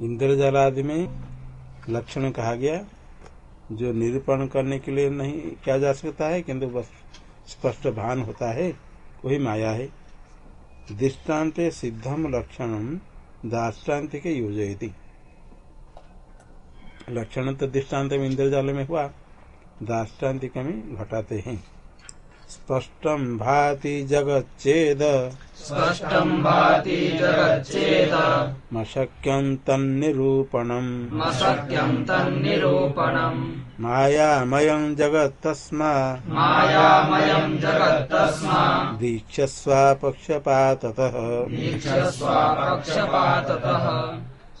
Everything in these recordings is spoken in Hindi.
इंद्रजाल आदि में लक्षण कहा गया, जो निरूपण करने के लिए नहीं किया जा सकता है, किंतु बस स्पष्ट भान होता है, वही माया है। दृष्टांत सिद्धम लक्षण दाष्टान्त के योजयती। लक्षण तो दृष्टांत में इंद्रजाल में हुआ, दाष्टान्तिक में घटाते हैं। स्पष्टम भाति जगच्चेद। स्पष्टं भाति जगच्चेद। मशक्यं तन्निरूपणम्। मशक्यं तन्निरूपणम्। मायामयं जगत्तस्मा। मायामयं जगत्तस्मा। दीक्षस्वापक्षपाततः। दीक्षस्वापक्षपाततः।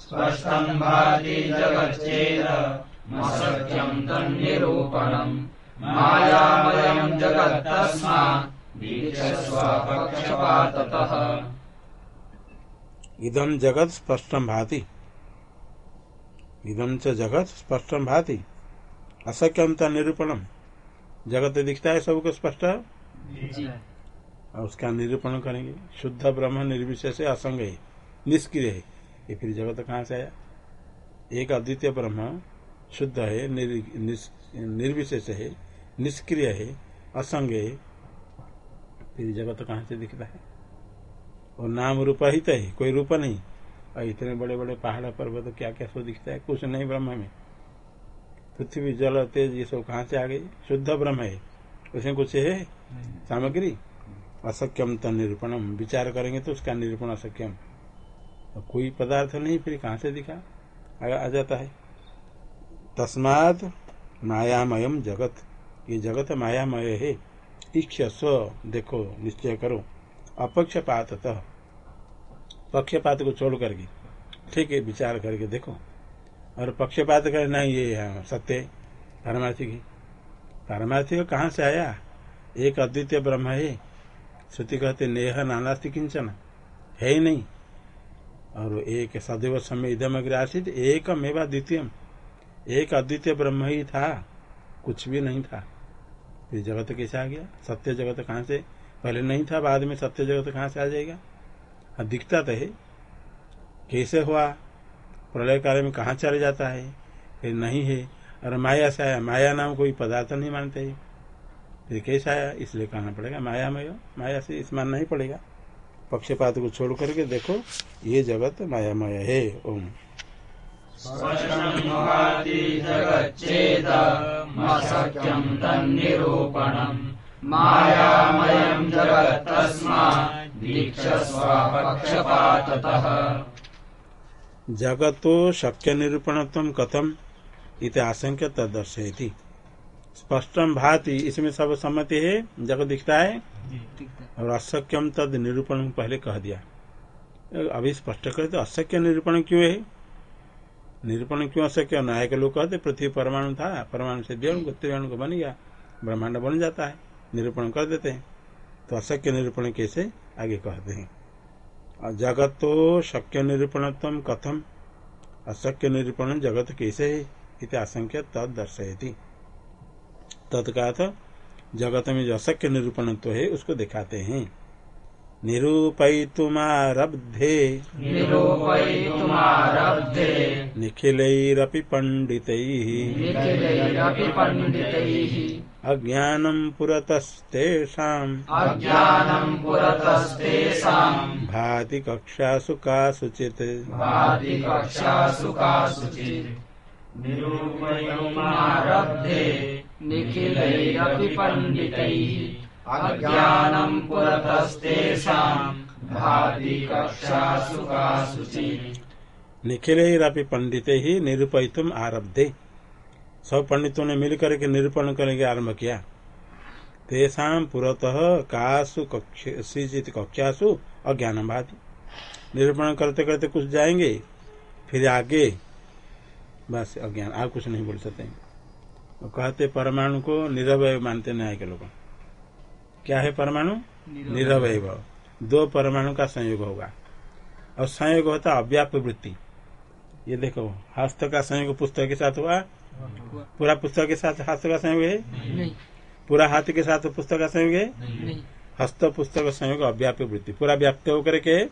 स्पष्टं भाति जगच्चेद। मशक्यं तन्निरूपणम् मायामयं जगत्तस्मा दीक्षस्वापक्षपाततः इदम जगत स्पष्टम भाति। इदम च जगत स्पष्टम भाति। असक्यम निरूपणम जगत दिखता है सबको स्पष्ट? और उसका निरूपण करेंगे। शुद्ध ब्रह्म निर्विशेष असंग है। निष्क्रिय है। ये फिर जगत कहाँ से आया? एक अद्वितीय ब्रह्म शुद्ध है निर्विशेष है। निष्क्रिय है असंग है फिर जगत कहाँ से दिखता है? और नाम रूप ही तो है कोई रूप नहीं। और इतने बड़े बड़े पहाड़ पर्वत तो क्या क्या सो दिखता है? कुछ नहीं ब्रह्म में। पृथ्वी जल तेज ये सब कहाँ से आ गई? शुद्ध ब्रह्म है। उसमें कुछ है? सामग्री? असक्यम तो निरूपणम। विचार करेंगे तो उसका निरूपण असक्यम और कोई पदार्थ नहीं फिर कहाँ से दिखा? आ, आ जाता है। तस्मात मायामयम जगत। ये जगत मायामय है। इक्ष स्व, देखो, निश्चय करो। अपक्षपातः पक्षपात को छोड़ करके, ठीक है, विचार करके देखो। और पक्षपात कर नहीं, ये सत्य पारमार्थिक है। पारमार्थिक कहाँ से आया? एक अद्वितीय ब्रह्म है। श्रुति कहते, नेह नानास्ति किंचन। है ही नहीं। और एक सदैव समय इधम अग्र आसित एक मेवा द्वितीय एक अद्वितीय ब्रह्म ही था, कुछ भी नहीं था। फिर जगत कैसे आ गया? सत्य जगत कहाँ से? पहले नहीं था, बाद में सत्य जगत कहाँ से आ जाएगा? हाँ दिखता तो है। कैसे हुआ? प्रलय काल में कहाँ चले जाता है? फिर नहीं है। और माया से आया। माया नाम कोई पदार्थ नहीं मानते। है फिर कैसे आया? इसलिए कहना पड़ेगा। माया मय माया से इस मानना ही पड़ेगा। पक्षपात को छोड़ करके देखो, ये जगत मायामय है। ओम। जगच्चेदमशक्यं तन्निरूपणम् मायामयं जगत्तस्मा दीक्षस्वापक्षपाततः। जगतो शक्य निरूपणत्व कथम इत आशंक्य तदर्शयति स्पष्टम भाति इसमें सब सम्मति है जगत दिखता है? और अशक्यम तद निरूपण पहले कह दिया। अभी स्पष्ट करे तो अशक्य निरूपण क्यों है? निरूपण क्यों अशक्य नायक लोग कहते पृथ्वी परमाणु था, परमाणु से को त्रियाणु को बन गया, ब्रह्मांड बन जाता है, निरूपण कर देते हैं। तो अशक्य निरूपण कैसे? आगे कहते हैं। जगत तो शक्य निरूपणत्व कथम। अशक्य निरूपण जगत कैसे है? इति आशंक्य तद दर्शयति। तत्काथ जगत में जो अशक्य निरूपणत्व है, उसको दिखाते हैं। निरूपयितुमारब्धे। निरूपयितुमारब्धे। निखिलैरपि पण्डितैः। निखिलैरपि पण्डितैः। अज्ञानं पुरतस्तेषाम्। अज्ञानं पुरतस्तेषाम्। भाति कक्षासु कासुचित् भाति कक्षासु कासुचित् निरूपयितुमारब्धे। निखिलैरपि पण्डितैः। अज्ञानं पुरतस्तेषाम् भाति कक्षासु कासुचित् निखिलैरपि पंडित ही निरूपयितुम आरब्धे। सब पंडितों ने मिलकर के निरूपण करने के आरंभ किया। तेषाम पुरतः कासु कक्षित कक्षासु अज्ञान भाति। निरूपण करते करते कुछ जाएँगे फिर आगे बस अज्ञान। आगे कुछ नहीं बोल सकते। कहते परमाणु को निरवय मानते न्याय के लोग। क्या है परमाणु? निरवय। भाव दो परमाणु का संयोग होगा। और संयोग होता अव्याप वृत्ति। ये देखो हस्त का संयोग पुस्तक के साथ हुआ? पूरा पुस्तक के साथ हस्त का संयोग है? पूरा हाथ के साथ पुस्तक का संयोग है? हस्त पुस्तक संयोग अव्याप वृत्ति। पूरा व्याप्त होकर के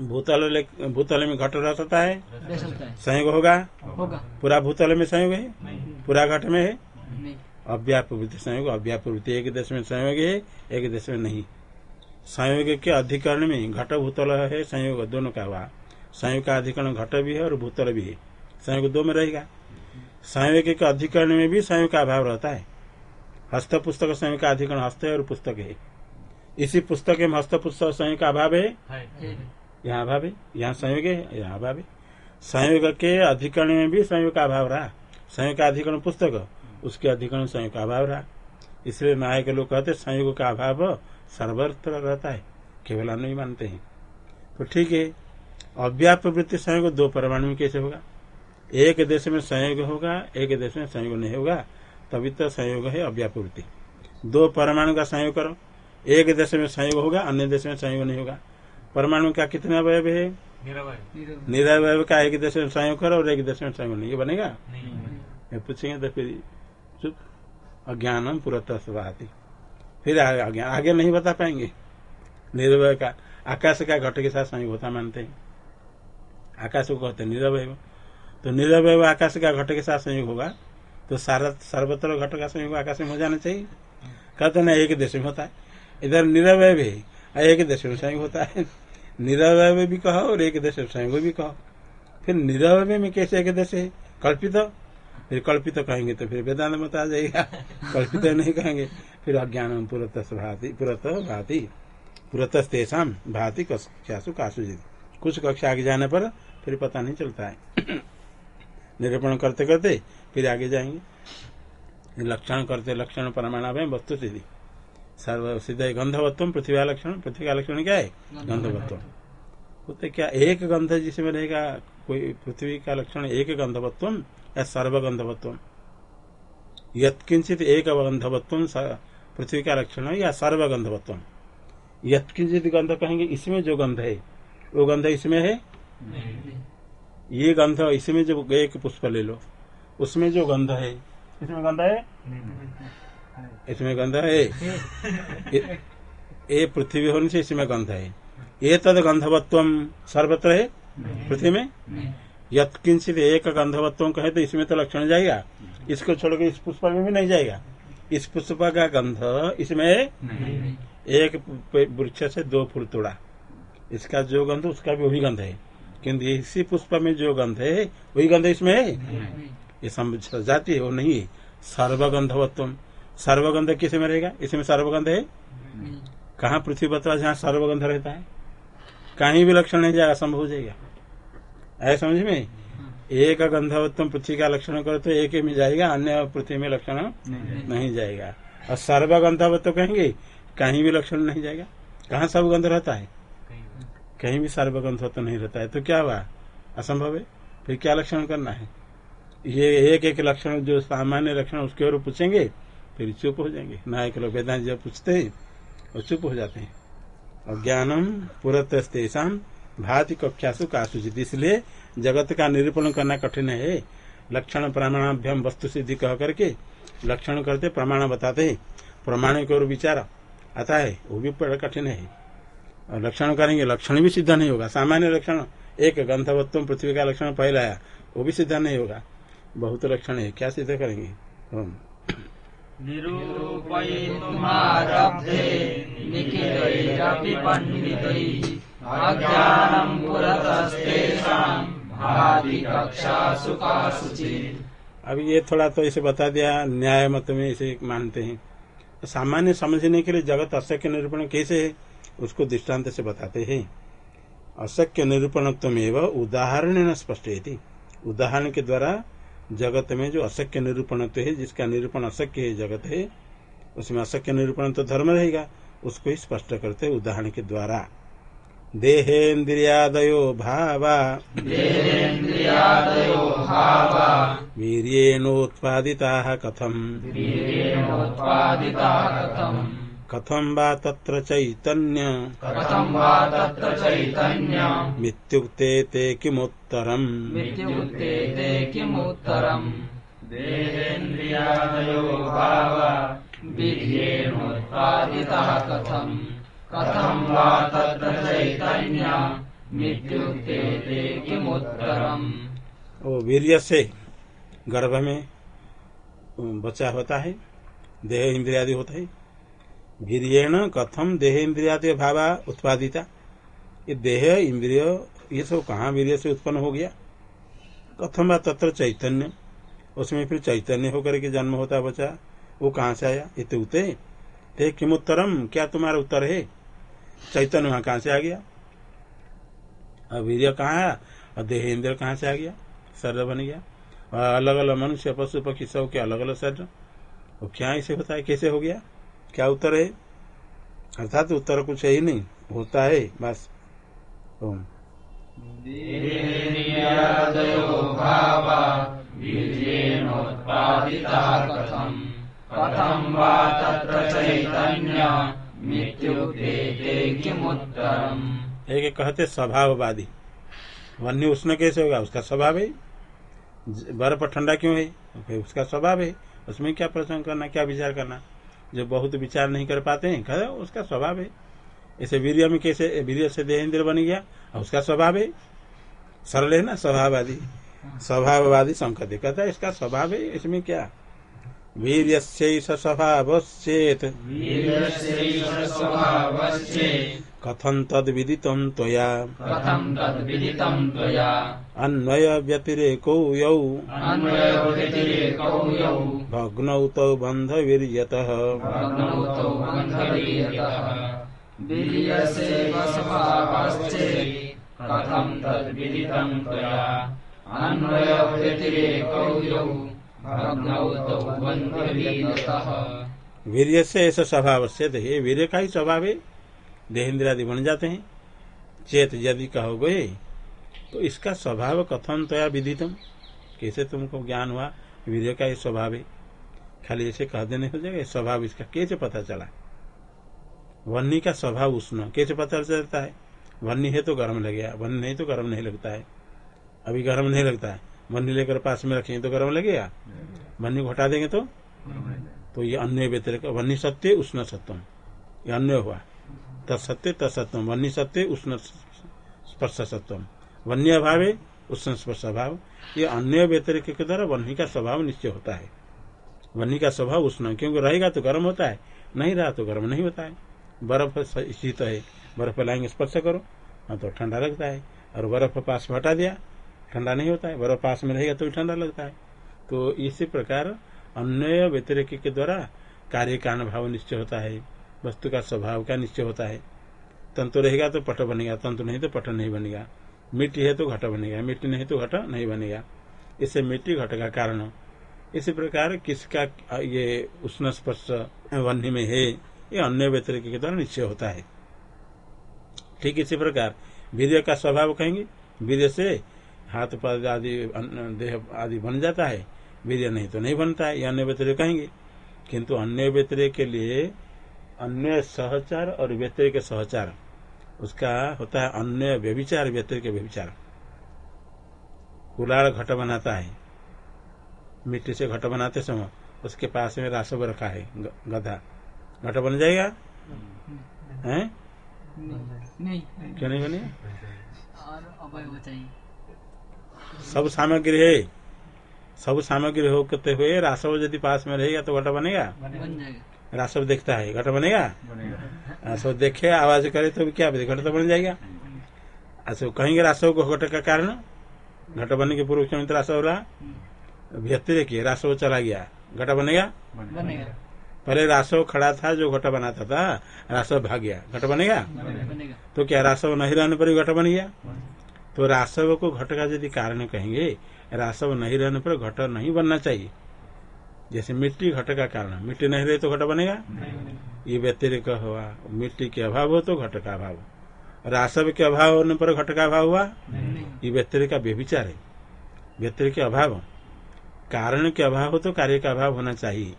भूतल भूतल में घट रह सकता है? रह सकता है। संयोग होगा? होगा। पूरा भूतल में संयोग है? पूरा घट में है? नहीं अव्यापवृत्ति संयोग अव्यापवृत्ति एक देश में संयोग है एक देश में नहीं। संयोग के अधिकरण में घट भूतल है संयोग दोनों का हुआ। संयोग का अधिकरण घट भी है और भूतल भी है। संयोग दो में रहेगा। संयोग के अधिकरण में भी संयोग का अभाव रहता है। हस्त पुस्तक संयोग का अधिकरण हस्त है और पुस्तक है। इसी पुस्तक में हस्त पुस्तक संयोग का अभाव है? है। यहाँ अभाव है यहाँ संयोग है यहाँ अभाव है। संयोग के अधिकरण में भी संयोग का अभाव रहा। संयोग का अधिकरण पुस्तक उसके अधिकरण संयोग का अभाव रहा। इसलिए नायक लोग कहते संयोग का अभाव सर्वत्र रहता है केवल नहीं मानते हैं। तो ठीक है अव्याप वृत्ति संयोग दो परमाणु में कैसे होगा? एक देश में संयोग होगा एक देश में संयोग नहीं होगा तभी तो संयोग है अव्याप वृत्ति। दो परमाणु का संयोग करो एक देश में संयोग होगा अन्य देश में संयोग नहीं होगा। परमाणु का कितना अवयव है? निरवय। का एक देश में संयोग करो और एक देश में संयोग नहीं बनेगा? ये पूछेंगे तो फिर चुप अज्ञानम पुरतः स्वभाति फिर आगे आगे, नहीं बता पाएँगे। निरवय का आकाश का घट के साथ संयोग होता मानते हैं। आकाश को कहते निरवय। तो निरवय आकाश का घट के साथ संयोग होगा। तो सारा सर्वत्र घट का संयोग आकाश में हो जाना चाहिए। कहते ना एक देश में होता है। इधर निरवय भी एक देश में संयोग होता है। निरवय भी कहो और एक देश में संयोग भी कहो। फिर निरवय में कैसे एक देश है? कल्पित। फिर कल्पित तो कहेंगे तो फिर वेदांत मत आ जाएगा कल्पित तो नहीं कहेंगे। फिर अज्ञान पुरत भाति पुरत भाति। पुरत तेषाम कक्षासु कुछ कक्षा आगे जाने पर फिर पता नहीं चलता है। निरूपण करते करते फिर आगे जाएँगे। लक्षण करते लक्षण प्रमाण में वस्तु सिद्धि। सर्व सिद्ध गंधवत्व पृथ्वी का लक्षण। पृथ्वी का लक्षण क्या है? गंधवत्व। होते क्या एक गंध जिसमें रहेगा? कोई पृथ्वी का लक्षण एक गंधवत्व या सर्वगंधवत्व यत्किंचित एक गंधवत्व पृथ्वी का लक्षण है या सर्वगंधवत्व यत्किंचित गंध कहेंगे इसमें जो गंध है वो गंध इसमें है? ये गंध इसमें जो एक पुष्प ले लो उसमें जो गंध है इसमें गंध है? इसमें गंध है। ये पृथ्वी होने से इसमें गंध है। ये तद गंधवत्व सर्वत्र है? पृथ्वी में? यत्किंचित एक गंधवत्व कहे तो इसमें तो लक्षण जाएगा। इसको छोड़कर इस पुष्प में भी नहीं जाएगा। इस पुष्प का गंध इसमें एक वृक्ष से दो फूल तोड़ा। इसका जो गंध उसका भी वही गंध है। किंतु इसी पुष्प में जो गंध है वही गंध इसमें है? ये समझ जाती है वो नहीं सर्वगंधवत्व सर्वगंध किसमें रहेगा? इसमें सर्वगंध है? कहाँ पृथ्वी बतवा जहाँ सर्वगंध रहता है? कहीं भी लक्षण नहीं जाएगा संभव हो जाएगा। ऐसा समझ में? एक गंधवत्व पृथ्वी का लक्षण करो तो एक ही में जाएगा अन्य पृथ्वी में लक्षण नहीं। जाएगा। और सर्वगंधवत्व कहेंगे कहीं भी लक्षण नहीं जाएगा। कहाँ सब गंध रहता है? कहीं भी सर्वगंधवत्व नहीं रहता है। तो क्या हुआ? असंभव है? फिर क्या लक्षण करना है? ये एक एक लक्षण जो सामान्य लक्षण उसके और पूछेंगे फिर चुप हो जाएँगे। नायक लोग वेदांत जब पूछते हैं और चुप हो जाते हैं। अज्ञानम पुरतस्तेषाम भाति कक्षासु कासुचित। इसलिए जगत का निरूपण करना कठिन है। लक्षण प्रमाणाभ्यम वस्तु सिद्धि कह करके लक्षण करते प्रमाण बताते हैं। प्रमाण की ओर विचार आता है, वो भी बड़ा कठिन है। और लक्षण करेंगे, लक्षण भी सिद्ध नहीं होगा। सामान्य लक्षण, एक गंधवत्व पृथ्वी का लक्षण पहला आया वो भी सिद्ध नहीं होगा। बहुत लक्षण है, क्या सिद्ध करेंगे? अब ये थोड़ा तो इसे बता दिया, न्याय मत में इसे मानते हैं। सामान्य समझने के लिए जगत अशक्य निरूपण कैसे है, उसको दृष्टांत से बताते हैं। अशक्य निरूपणत्व एवं उदाहरण न स्पष्ट उदाहरण के द्वारा जगत में जो अशक्य निरूपणत्व है जिसका निरूपण अशक्य है जगत है उसमें अशक्य निरूपण तो धर्म रहेगा उसको ही स्पष्ट करते हैं उदाहरण के द्वारा। देहेन्द्रियादयो भावा। देहेन्द्रियादयो भावा। वीर्येणोत्पादिताः कथम्। कथम् कथं वा तत्र चैतन्य? कथम् वा तत्र चैतन्यम् मित्युक्ते ते किमुत्तरम्? मित्युक्ते ते किमुत्तरम्? देहेन्द्रियादयो भावा वीर्येणोत्पादितः कथम्? कथम् वा तत्र चैतन्यम् मृत्युत्ते किमुत्तरम्? वो वीर्य से गर्भ में बच्चा होता है देह इंद्रियादि होता है वीर्यण कथम देह इंद्रियादि भावा उत्पादिता? ये देह, इंद्रिय, ये सब कहाँ वीर्य से उत्पन्न हो गया? कथम व तत्र चैतन्य? उसमें फिर चैतन्य होकर के जन्म होता बच्चा वो कहाँ से आया? ये तो उते ते किम उत्तरम? क्या तुम्हारा उत्तर है? चैतन्य वहाँ कहाँ से आ गया? और वीर्य कहाँ आया और देह, इंद्रिय कहाँ से आ गया? शरीर बन गया। और अलग अलग मनुष्य, पशु, पक्षी, सब के अलग अलग शरीर। वो क्या इसे होता है कैसे हो गया? क्या उत्तर है? अर्थात उत्तर कुछ है ही नहीं होता है बस। ओम। एक कहते स्वभाववादी। वन्य उष्ण कैसे होगा? उसका स्वभाव है। बर्फ़ ठंडा क्यों है? उसका स्वभाव है। उसमें क्या प्रश्न करना क्या विचार करना? जो बहुत विचार नहीं कर पाते हैं, कह उसका स्वभाव है। ऐसे वीर्य में कैसे, वीर्य से देह इंद्र बन गया और उसका स्वभाव है। सरल है ना, स्वभाववादी। स्वभाववादी संकट कहता है, इसका स्वभाव है, इसमें क्या? वीर्य स्वभावश्चेत् तद त्वया? कथम् तद्विदितम् त्वया? अन्वय व्यतिरेको यौ। अन्वयव्यतिरेकौ यौ। भग्नौ तौ बन्ध वीर्यतः भग्नौ तौ कथम् त्वया? यौ। भग्नौ तौ वीर्य से ऐसा स्वभाव से ये वीर्य का ही स्वभाव? है देहेंद्रादि बन जाते हैं। चेत यदि कहोगे तो इसका स्वभाव कथन तया विदितम। कैसे तुमको ज्ञान हुआ? वीर्य का ही स्वभाव है। खाली ऐसे कह देने हो जाएगा स्वभाव इसका कैसे पता चला? वन्नी का स्वभाव उष्ण कैसे पता चलता है? वन्नी है तो गर्म लगेगा वन्नी नहीं तो गर्म नहीं लगता है। अभी गर्म नहीं लगता है। वन्नी लेकर पास में रखेंगे तो गर्म लगेगा? वन्नी को हटा देंगे तो? तो ये अन्य व्यतिरिक वन्नी सत्य उष्ण सत्यम। ये अन्य हुआ। तत्सत्य तत्सत्व वन्य सत्य, उष्ण स्पर्श सत्वम। वन्य अभाव, उष्ण स्पर्श अभाव। ये अन्य व्यतिरिक के द्वारा वन्य का स्वभाव निश्चय होता है। वन्य का स्वभाव उष्ण क्योंकि रहेगा तो गर्म होता है। नहीं रहा तो गर्म नहीं होता है। बर्फ़ शीत है, बर्फ़ लाएँगे स्पर्श करो। हाँ तो ठंडा लगता है। और बर्फ़ पास में हटा दिया, ठंडा नहीं होता है। बर्फ़ पास में रहेगा तो भी ठंडा लगता है। तो इसी प्रकार अन्य व्यतिरिक के द्वारा कार्य का अनुभव निश्चय होता है। वस्तु का स्वभाव का निश्चय होता है? तंतु रहेगा तो पट बनेगा, तंतु नहीं तो पट नहीं बनेगा। मिट्टी है तो घट बनेगा, मिट्टी नहीं तो घट नहीं बनेगा। इससे मिट्टी घट का कारण। इसी प्रकार किसका, ये उष्ण स्पर्श वन्य में है, ये अन्य व्यतिरिक के द्वारा निश्चय होता है। ठीक इसी प्रकार वीर्य का स्वभाव कहेंगे, वीर्य से हाथ पद आदि, देह आदि बन जाता है, वीर्य नहीं तो नहीं बनता है, ये अन्य व्यतिरिक कहेंगे। किंतु अन्य व्यतिरिक के लिए अन्य सहचार और व्यतिरिक सहचार। उसका होता है अन्य व्यभिचार व्यतिरिक व्यभिचार कुलाड़ घट बनाता है। मिट्टी से घट बनाते समय उसके पास में रासव रखा है गधा। घट बन जाएगा? हैं? नहीं क्यों नहीं चाहिए सब सामग्री है। सब सामग्री होते हुए रासव यदि पास में रहेगा तो घट बनेगा? बन जाएगा। रासव देखता है घट बनेगा? रासव देखे आवाज़ करे तो क्या घट तो बन जाएगा। अच्छा कहेंगे रासव को घट का कारण? घट बनने के पूर्व क्षण रासव रहा व्यतिरिक है, रासव चला गया। घट बनेगा? बनेगा। पहले रासव खड़ा था जो घट बनाता था रासव भाग गया। घट बनेगा? बनेगा। तो क्या रासव नहीं रहने पर भी घट बन गया? तो रासव को घट का यदि कारण कहेंगे रासव नहीं रहने पर घट नहीं बनना चाहिए। जैसे मिट्टी घट का कारण मिट्टी नहीं रही तो घट बनेगा? ये व्यतिरिक हुआ। मिट्टी के अभाव हो तो घट का अभाव रासव के अभाव होने पर घट का अभाव हुआ? ये व्यतिरिक का व्यभिचार है। व्यतिरिक के अभाव कारण के अभाव हो तो कार्य का अभाव होना चाहिए।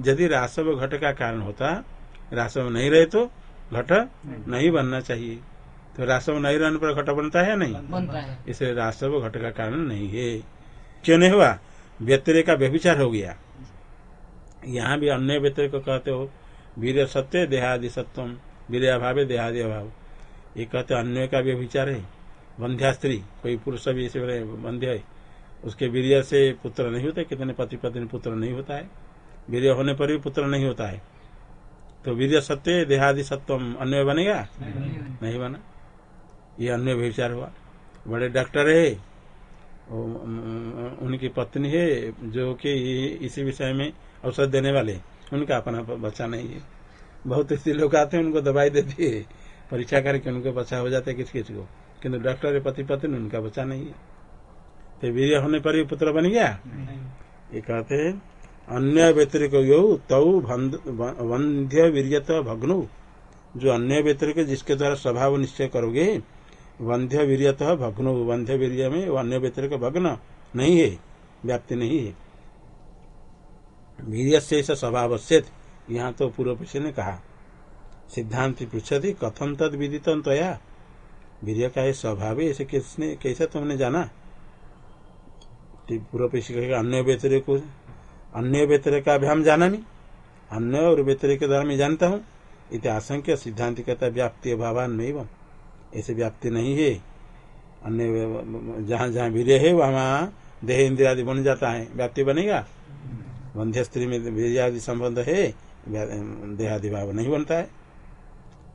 यदि रासव घट का कारण होता रासव नहीं रहे तो घट नहीं। बनना चाहिए। तो रासव नहीं रहने पर घट बनता है नहीं? बनता है। इसलिए रासव घट का कारण नहीं है। क्यों नहीं हुआ? व्यतिरिक का व्यभिचार हो गया। यहाँ भी अन्य व्यतिरिक को कहते हो वीर सत्य, देहादि सत्वम वीर अभाव, देहादि अभाव। ये कहते अन्य का व्यभिचार है। बंध्या स्त्री, कोई पुरुष भी बड़े बंध्य है। उसके वीर से पुत्र नहीं होते, कितने पति पत्नी पुत्र नहीं होता है। वीर होने पर भी पुत्र नहीं होता है। तो वीर सत्य, देहादि सत्वम, अन्य बनेगा? नहीं बना। ये अन्य विचार हुआ। बड़े डॉक्टर है उनकी पत्नी है, जो कि इसी विषय में औषध देने वाले उनका अपना बच्चा नहीं है। बहुत स्त्री लोग आते हैं उनको दवाई देती है। परीक्षा करके उनको बच्चा हो जाता है किस किस को। किन्तु डॉक्टर पति पत्नी उनका बच्चा नहीं है। तो वीर होने पर ही पुत्र बन गया? ये कहते हैं अन्य व्यतिरिक यो तऊ वंध्य वीर्यत भग्नु। जो अन्य व्यतिरिक जिसके द्वारा स्वभाव निश्चय करोगे वंध्य वीर्यत भग्नु। वंध्य वीर्य में अन्य व्यतिरिक भग्न नहीं है व्याप्ति नहीं है। वीर्य से स्वभाव यहाँ तो पूर्व पक्ष ने कहा, सिद्धांत पृछति कथम तद विदित वीर्य का ये स्वभाव है, इसे किसने, कैसे तुमने जाना? पूर्व पक्ष कहेगा, अन्य व्यतिरिक अन्य व्यतिरिक का भी हम जाना नहीं अन्य और व्यतिरिक के द्वारा मैं जानता हूँ। इत आशंक्य सिद्धांत कहता व्याप्ति अभावान नहीं ऐसे व्याप्ति नहीं है। अन्य जहाँ जहाँ वीर्य है, वहाँ देह इंद्रिया आदि बन जाता है। व्याप्ति बनेगा? वंध्य स्त्री में वीर्य संबंध है देहादि भाव नहीं बनता है।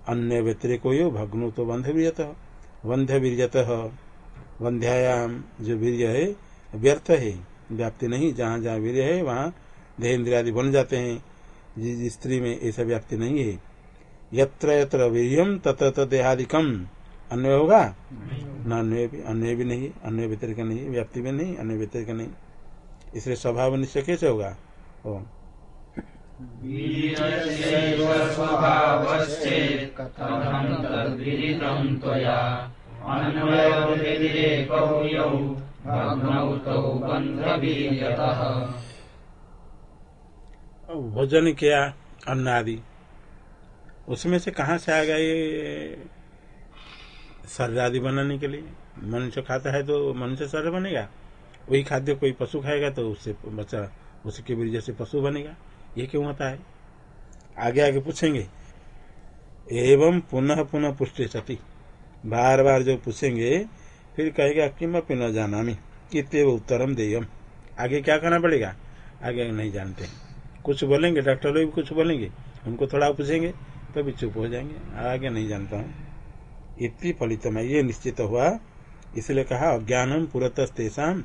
अन्य व्यतिरिक हो भग्नु तो बंध वीर्यत वंध्य वीर्यत वंध्यायाम जो वीर्य है, व्यर्थ है, व्याप्ति नहीं, जहाँ जहाँ वीर्य है, वहाँ देह इंद्रियादि बन जाते हैं। जिस स्त्री में ऐसा व्याप्ति नहीं है। यत्र यत्र वीरियम तत्र देहादिकम अन्य होगा? न, अन्य भी अन्य भी नहीं, अन्य व्यतिरिक नहीं, व्याप्ति में नहीं, अन्य व्यतिरिक नहीं। इसलिए स्वभाव निश्चय कैसे होगा? ओ स्वभावश्चेत् कथं तद्विदितं त्वया। अन्वयोर्व्यतिरेकौ यौ भग्नौ बन्धवीर्यतः भोजन किया अन्न आदि उसमें से कहा से आ गए ये शरीर आदि बनाने के लिए? मनुष्य खाता है तो मनुष्य शरीर बनेगा? वही खाद्य कोई पशु खाएगा तो उससे बच्चा उसके वजह से पशु बनेगा, ये क्यों होता है? आगे आगे पूछेंगे। एवं पुनः पुनः पुष्टि सती। बार बार जो पूछेंगे, फिर कहेगा कि मैं न जाना मी कितने उत्तरम देयम। आगे क्या करना पड़ेगा? आगे नहीं जानते। कुछ बोलेंगे, डॉक्टर लोग भी कुछ बोलेंगे, उनको थोड़ा पूछेंगे तो भी चुप हो जाएँगे। आगे नहीं जानता हूँ। इतनी फलित में ये निश्चित हुआ। इसलिए कहा अज्ञानम पुरत तेषाम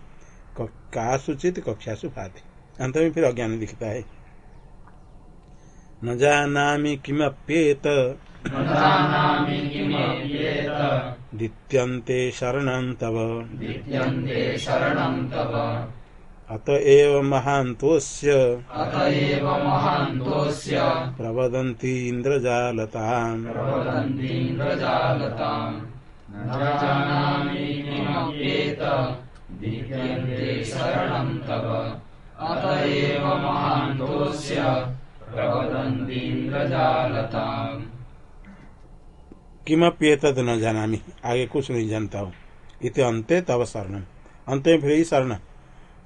कासुचित कक्षासु भाति। अंत में फिर अज्ञान दिखता है न जानामि किमप्येत दित्यन्ते शरणं तव अत एव महान्तोऽस्य अत एव महान्तोऽस्य प्रवदन्ति इन्द्रजालताम् जानामि किमप्येत विद्यन्ते शरणं तव अत एव महान्तोऽस्य प्रवदन्तीन्द्रजालताम्। किमप्येतद न जानामि, आगे कुछ नहीं जानता हूँ। इत अंते तव शरणम। अंत में फिर ही शरण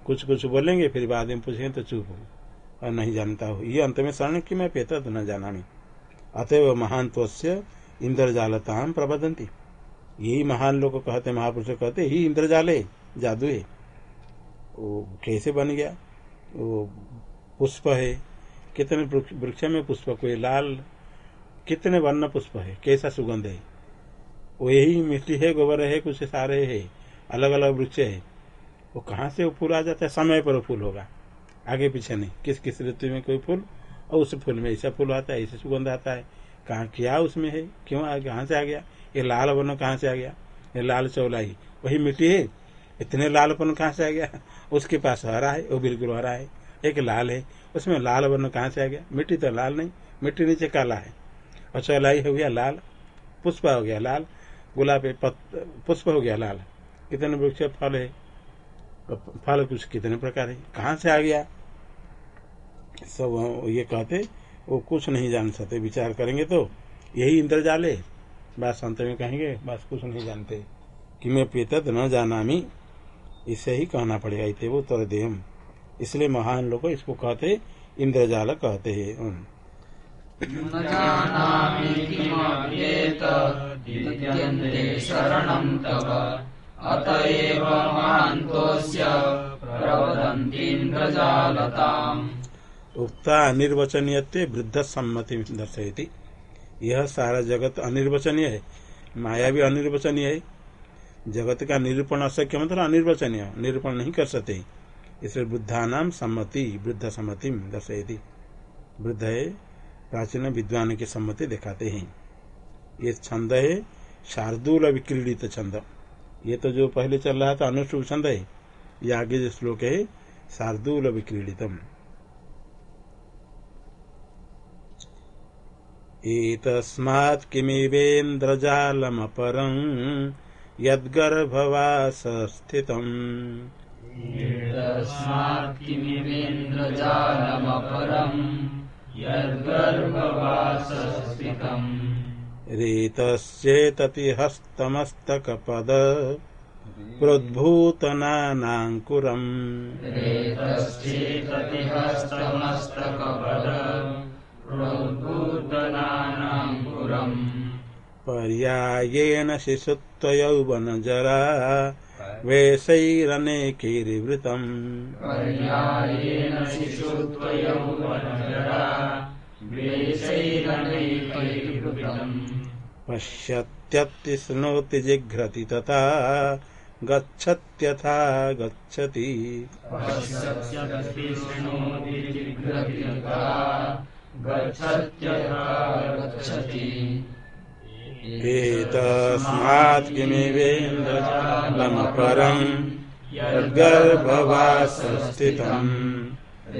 कुछ कुछ बोलेंगे, फिर बाद में पूछेंगे तो चुप हो। और नहीं जानता हो। ये अंत में शरण कि मैं पेत न जानामी। अतएव महान से इंद्रजालता हम प्रबदंती यही महान लोग कहते, महापुरुष कहते, ही इंद्रजाल है जादू है। वो कैसे बन गया? वो पुष्प है। कितने वृक्ष में पुष्प? कोई लाल, कितने वर्ण पुष्प है? कैसा सुगंध है? वो यही मिट्टी है, गोबर है, कुछ सारे है अलग अलग वृक्ष है। वो कहाँ से वो फूल आ जाता है? समय पर वो फूल होगा। आगे पीछे नहीं। किस किस ऋतु में कोई फूल? और उस फूल में ऐसा फूल आता है, ऐसा सुगंध आता है। कहा क्या उसमें है? क्यों कहाँ से आ गया? ये लाल वर्ण कहाँ से आ गया? ये लाल चौलाई। वही मिट्टी है? इतने लालपन कहाँ से आ गया? उसके पास हरा है, वो बिल्कुल हरा है, एक लाल है। उसमें लाल वर्ण कहाँ से आ गया? मिट्टी तो लाल नहीं, मिट्टी नीचे काला है। और चौलाई हो गया लाल, पुष्प हो गया लाल, गुलाब पुष्प हो गया लाल। कितने वृक्ष फल है? फल कुछ कितने प्रकार है? कहाँ से आ गया? सब ये कहते, वो कुछ नहीं जान सकते, विचार करेंगे तो। यही इंद्रजाल। है बस अंत में कहेंगे बस कुछ नहीं जानते। कि मैं पेतत न जाना मी। इसे ही कहना पड़ेगा इतने वो तर देहम इसलिए महान लोग इसको कहते इंद्रजाल कहते हैं। प्रवदन्तीन्द्रजालताम् उक्ता अनिर्वचनीय वृद्ध सम्मति दर्शयति। यह सारा जगत अनिर्वचनीय है। माया भी अनिर्वचनीय है। जगत का निरूपण अशक्य मतलब अनिर्वचनीय, निरूपण नहीं कर सकते। इसलिए बुद्धा नाम सम्मति, वृद्ध सम्मति दर्शयति। वृद्ध है, प्राचीन विद्वान की सम्मति दिखाते हैं। ये छंद है, शार्दूल विक्रीडित छंद। ये तो जो पहले चल रहा था अनुष्ठुप छंद है। ये आगे जो श्लोक है, शार्दूल विक्रीडितम एतस्मात् किमिवेन्द्रजालमपरम् यद्गर्भवासस्थितम्। रेतश्चेतति हस्तमस्तकपद प्रोद्भूतनानाङ्कुरम्। रेतश्चेतति हस्तमस्तकपद प्रोद्भूतनानाङ्कुरम्। पर्यायेण शिशुत्वयौवनजरा वेशैरनेकैर्वृतम् पर्यायेण शिशुत्वयौवनजरा द्वेषैरनैकैर्वृतम् पश्यत्यत्ति शृणोति जिघ्रति तथा गच्छत्यथा गच्छति। गच्छत्यथा गच्छति। एतस्मात् यर्गर्भवास स्थितम्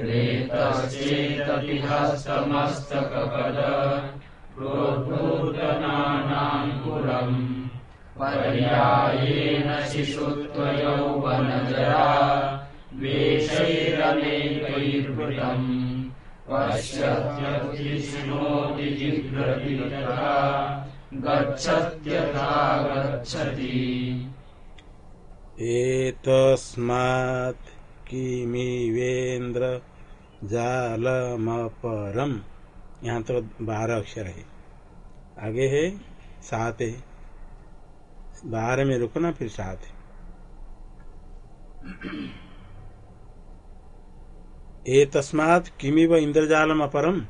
रेतश्चेतदिह पुरम् पर्यायेन शिशुत्वयौवनजरा शिशु त्वयौ वनजरा वेशैतमेकैपुरम् गच्छत्यथा किमिवेन्द्र जालमपरम। यहाँ तो बारह अक्षर है। आगे है, सात है। बारह में रुकना, फिर सात है। ए तस्मात किमिव इंद्रजालम अपरम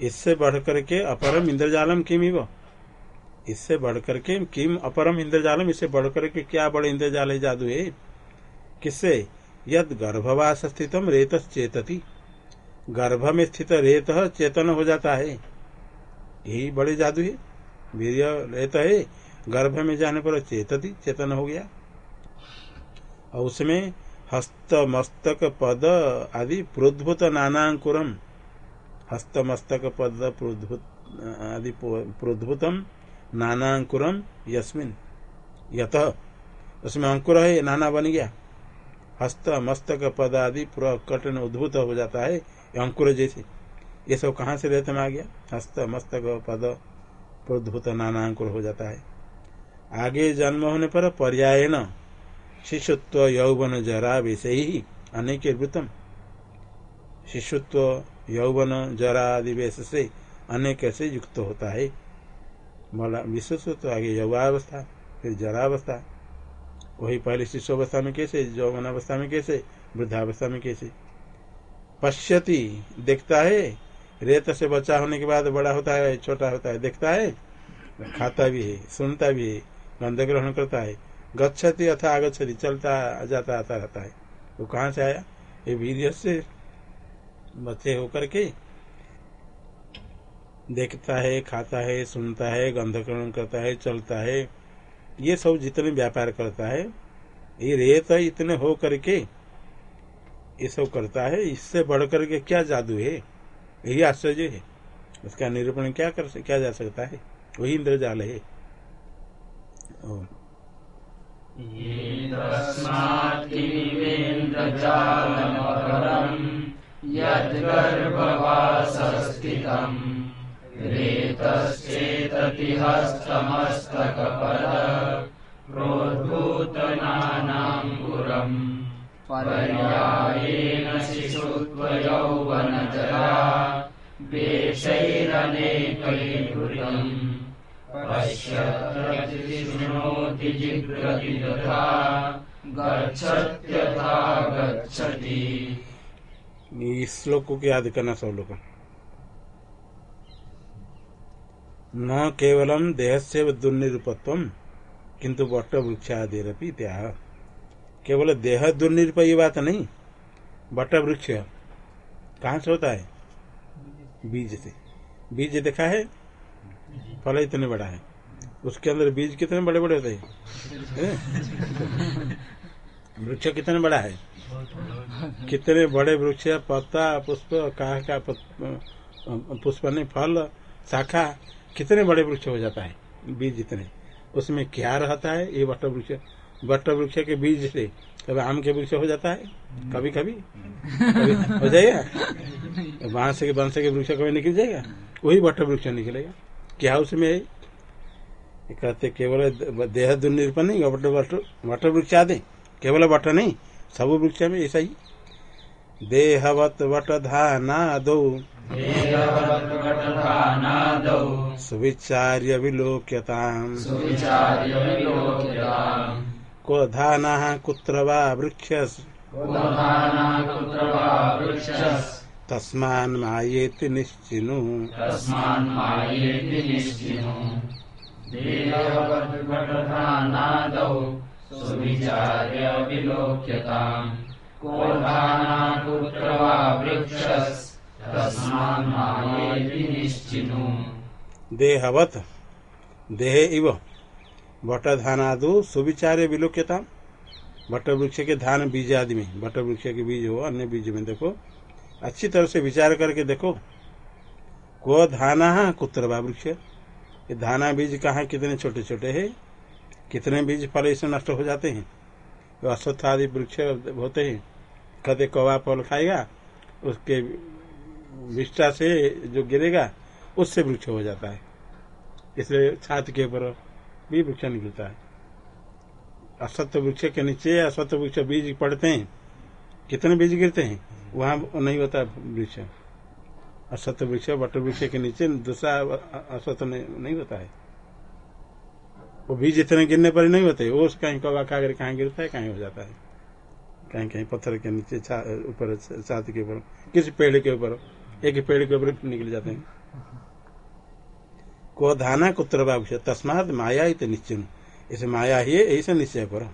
इससे बढ़कर के अपरम इंद्रजालम किमिव? इससे बढ़कर के किम अपरम इंद्रजालम, इससे बढ़कर के क्या बड़े इंद्रजाल जादू है? किससे? यद गर्भवास स्थितम रेत चेतती। गर्भ में स्थित रेत चेतन हो जाता है। यही बड़े जादू है। वीर रेत है, गर्भ में जाने पर चेतती, चेतन हो गया। और उसमें हस्त मस्तक पद आदि प्रोद्भुत नानाकुरम। हस्त मस्तक पद प्रोद्भुत, आदि प्रोद्भुतम। नानाकुरम यस्मिन। यत। उसमें अंकुर है नाना बन गया। हस्त मस्तक पद आदि प्रकट उद्भूत हो जाता है अंकुर जैसे। ये सब कहाँ से रहते में आ गया। हस्त मस्तक पद प्रोद्भूत नाना अंकुर हो जाता है। आगे जन्म होने पर पर्याय न शिशुत्व यौवन जरा वैसे ही अनेक वृतम। शिशुत्व यौवन जरा आदि वैसे से अनेक से युक्त होता है। विश्व तो आगे यौवावस्था फिर जरावस्था। वही पहले शिशुअवस्था में कैसे यौवन अवस्था में कैसे, वृद्धावस्था में कैसे? पश्यति, देखता है, रेत से बच्चा होने के बाद बड़ा होता है, छोटा होता है, देखता है, खाता भी है, सुनता भी है, गंध ग्रहण करता है, गच्छति अथा आगछति चलता, जाता, आता रहता है। वो कहाँ से आया? ये वीर से बच्चे होकर के देखता है, खाता है, सुनता है गंध ग्रहण करता है, चलता है, ये सब जितने व्यापार करता है, ये रेत इतने हो करके ये सब करता है, इससे बढ़ करके क्या जादू है? यही आश्चर्य है। उसका निरूपण क्या कर क्या जा सकता है? वही इंद्रजाल है। यद्गर्भवासस्थितम्। प्रोद्भूतनानाङ्कुरम् पर्यायेण शिशुत्वयौवनजरा वेषैरनेकैर्वृतम् पश्यत्यति शृणोति जिग्रति तथा गच्छत्यथा गच्छति। श्लोक को याद करना सब लोग न केवलम देह से दुर्निरूपत्व किंतु वट वृक्षादिरपि त्याह केवल देह दुर्निरूप ये बात नहीं बट वृक्ष कहाँ से होता है? बीज से। बीज देखा है? फल इतने बड़ा है। उसके अंदर बीज कितने बड़े बड़े होते हैं? वृक्ष कितने बड़ा है? कितने बड़े वृक्ष, पत्ता, पुष्प का पुष्प नहीं, फल, शाखा कितने बड़े वृक्ष हो जाता है? बीज जितने। उसमें क्या रहता है? ये वट वृक्ष वट वृक्ष के बीज से कभी आम के वृक्ष हो जाता है? कभी कभी, हो जाएगा? बाँस के बाँस के वृक्ष कभी निकल जाएगा? वही वट वृक्ष निकलेगा। क्या उसमें कहते केवल देह दुर्निरूपण नहीं वट वट वृक्ष आदि। केवल वट नहीं सब वृक्ष में ऐसा ही। देहवत वट धानादौ। सुविचार्य विलोक्यताम् को धाना कुत्र वा वृक्ष तस्मान् मायेति निश्चिनु। सुविचार्य विलोक्यताम् को कुत्र वा देहवत। देह इव। बट धानादु सुविचार्य विलोक्यता बट वृक्ष के धान बीज आदि में। बट वृक्ष के बीज हो, अन्य बीज में देखो। अच्छी तरह से विचार करके देखो। को धाना कुत्र वृक्ष? ये धाना बीज कहाँ कितने छोटे छोटे है? कितने बीज फल इससे नष्ट हो जाते हैं? तो अश्वत्थ आदि वृक्ष होते हैं। कदे कौवा फल खाएगा, उसके विष्टा से जो गिरेगा उससे वृक्ष हो जाता है। इसलिए छात के ऊपर भी वृक्ष निकलता है। असत्य वृक्ष के नीचे असत्य वृक्ष बीज पड़ते हैं। कितने बीज गिरते हैं? वहाँ नहीं होता वृक्ष। असत्य वृक्ष बट वृक्ष के नीचे दूसरा असत्य नहीं, होता है। वो बीज इतने गिरने पर नहीं होते। वो कहीं कौवा कागर कहाँ गिरता है कहीं हो जाता है। कहीं कहीं पत्थर के नीचे ऊपर छात के ऊपर किसी पेड़ के ऊपर। एक पेड़ के ऊपर निकल जाते हैं। को धाना कुत्र तस्मात माया ही तो निश्चय इसे माया ही है, ऐसे निश्चय करो।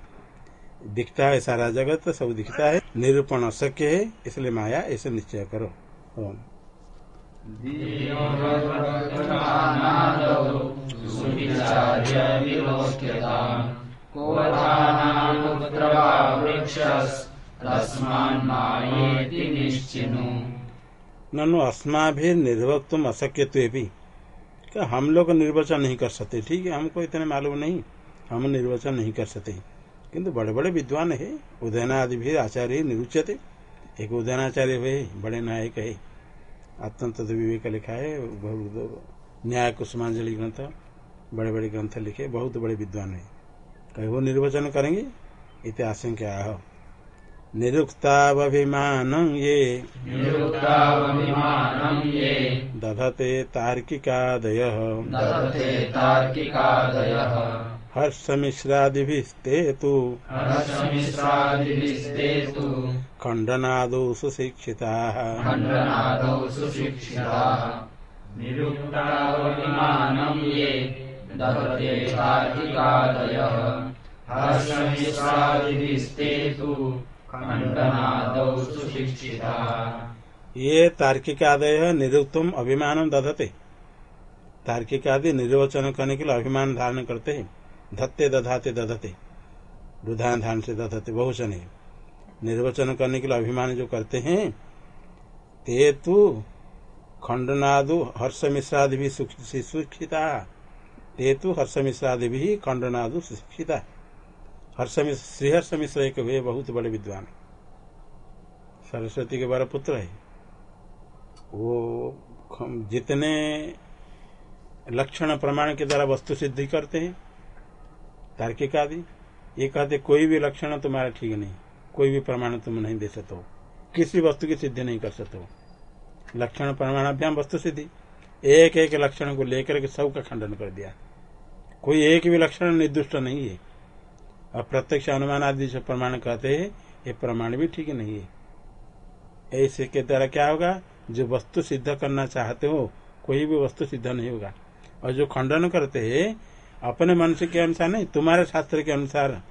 दिखता है सारा जगत, सब दिखता है। निरूपण अशक्य है, इसलिए माया ऐसे निश्चय करो। ओम। ननु अस्मा भी निर्वक्तुम अशक्य भी क्या हम लोग निर्वचन नहीं कर सकते? ठीक है, हमको इतने मालूम नहीं। हम निर्वचन नहीं कर सकते। किंतु बड़े बड़े विद्वान है। उदयनादि भी आचार्य निरुचते एक उदयनाचार्य हुए, बड़े नायक है। आत्मतत्व विवेक लिखा है न्याय कुसुमांजलि ग्रंथ बड़े बड़े ग्रंथ लिखे, बहुत बड़े विद्वान है। कहीं वो निर्वचन करेंगे? इतिहास क्या निरुक्तावभिमान ये। ये। दधते तार्किकादय। दधते तार्किकादयः। हर्षमिश्रादिभिस्ते तु। तु। खण्डनादौ सुशिक्षिताः। खण्डनादौ सुशिक्षिताः। निरुक्तावभिमानम् ये। दधते तार्किकादयः। हर्षमिश्रादिभिस्ते तु। ये तार्किकादय निरुक्तम अभिमान दधते। तार्किक आदि निर्वचन करने के लिए अभिमान धारण करते हैं। धत्ते दधाते दधते। दुधान धान से दधते। बहुशन है निर्वचन करने के लिए अभिमान जो करते हैं ते तु खंडनादु हर्ष मिश्रादि भी सुशिक्षिता ते तु हर्ष मिश्रादि भी खंडनादु सुशिक्षिता हर्ष श्रीहर्ष मिश्र एक हुए, बहुत बड़े विद्वान। सरस्वती के बारह पुत्र है। वो जितने लक्षण प्रमाण के द्वारा वस्तु सिद्धि करते हैं, तार्किक आदि ये कहते कोई भी लक्षण तुम्हारा ठीक नहीं। कोई भी प्रमाण तुम नहीं दे सकते हो किसी वस्तु की सिद्धि नहीं कर सकते हो लक्षण प्रमाणाभ्याम वस्तु सिद्धि। एक एक लक्षण को लेकर के सब का खंडन कर दिया। कोई एक भी लक्षण निर्दुष्ट नहीं है। और प्रत्यक्ष अनुमान आदि जो प्रमाण कहते हैं, ये प्रमाण भी ठीक नहीं है। ऐसे के द्वारा क्या होगा? जो वस्तु सिद्ध करना चाहते हो, कोई भी वस्तु सिद्ध नहीं होगा। और जो खंडन करते हैं, अपने मनुष्य के अनुसार नहीं, तुम्हारे शास्त्र के अनुसार,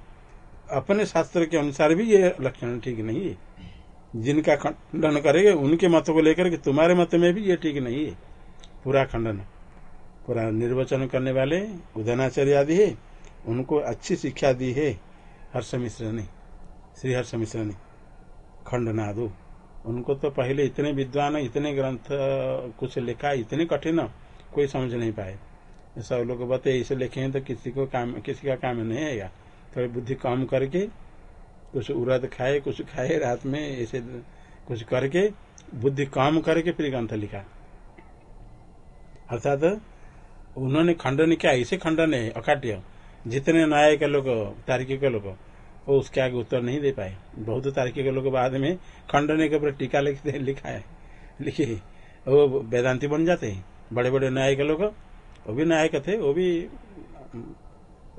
अपने शास्त्र के अनुसार भी ये लक्षण ठीक नहीं है। जिनका खंडन करेंगे, उनके मत को लेकर के तुम्हारे मत में भी ये ठीक नहीं है। पूरा खंडन, पूरा निर्वचन करने वाले उदनाचार्य आदि है। उनको अच्छी शिक्षा दी है हर्ष मिश्र ने श्री हर्ष मिश्र ने खंडनादु। उनको तो पहले इतने विद्वान, इतने ग्रंथ कुछ लिखा, इतने कठिन, कोई समझ नहीं पाए। सब लोग बते इसे लिखे तो किसी को काम, किसी का काम नहीं आएगा। थोड़ी बुद्धि कम करके, कुछ उड़द खाए, कुछ खाए, रात में ऐसे कुछ करके, बुद्धि कम करके फिर ग्रंथ लिखा। अर्थात, उन्होंने खंडन किया ऐसे खंडन है, अकाट्य। जितने न्याय लोग तार्किक लोग वो उसके आगे उत्तर नहीं दे पाए। बहुत तार्किक लोग बाद में खंडन के ऊपर टीका लिखते लिखा है। लिखे। वो वेदांति बन जाते हैं। बड़े बड़े न्याय के लोग वो भी नायक थे, वो भी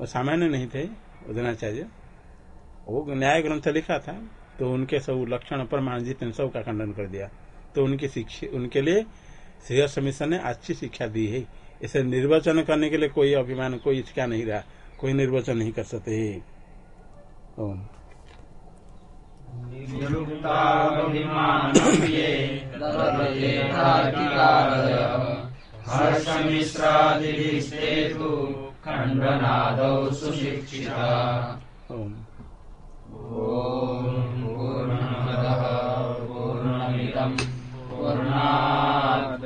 सामान्य नहीं थे उदनाचार्य वो न्याय ग्रंथ लिखा था तो उनके सब लक्षण प्रमाण जितने सब का खंडन कर दिया। तो उनकी शिक्षा, उनके लिए श्रेय समिशन ने अच्छी शिक्षा दी है। इसे निर्वाचन करने के लिए कोई अभिमान, कोई इच्छा नहीं रहा। कोई निर्वचन नहीं कर सकते। सुशिक्षिता पूर्णमदः पूर्णात्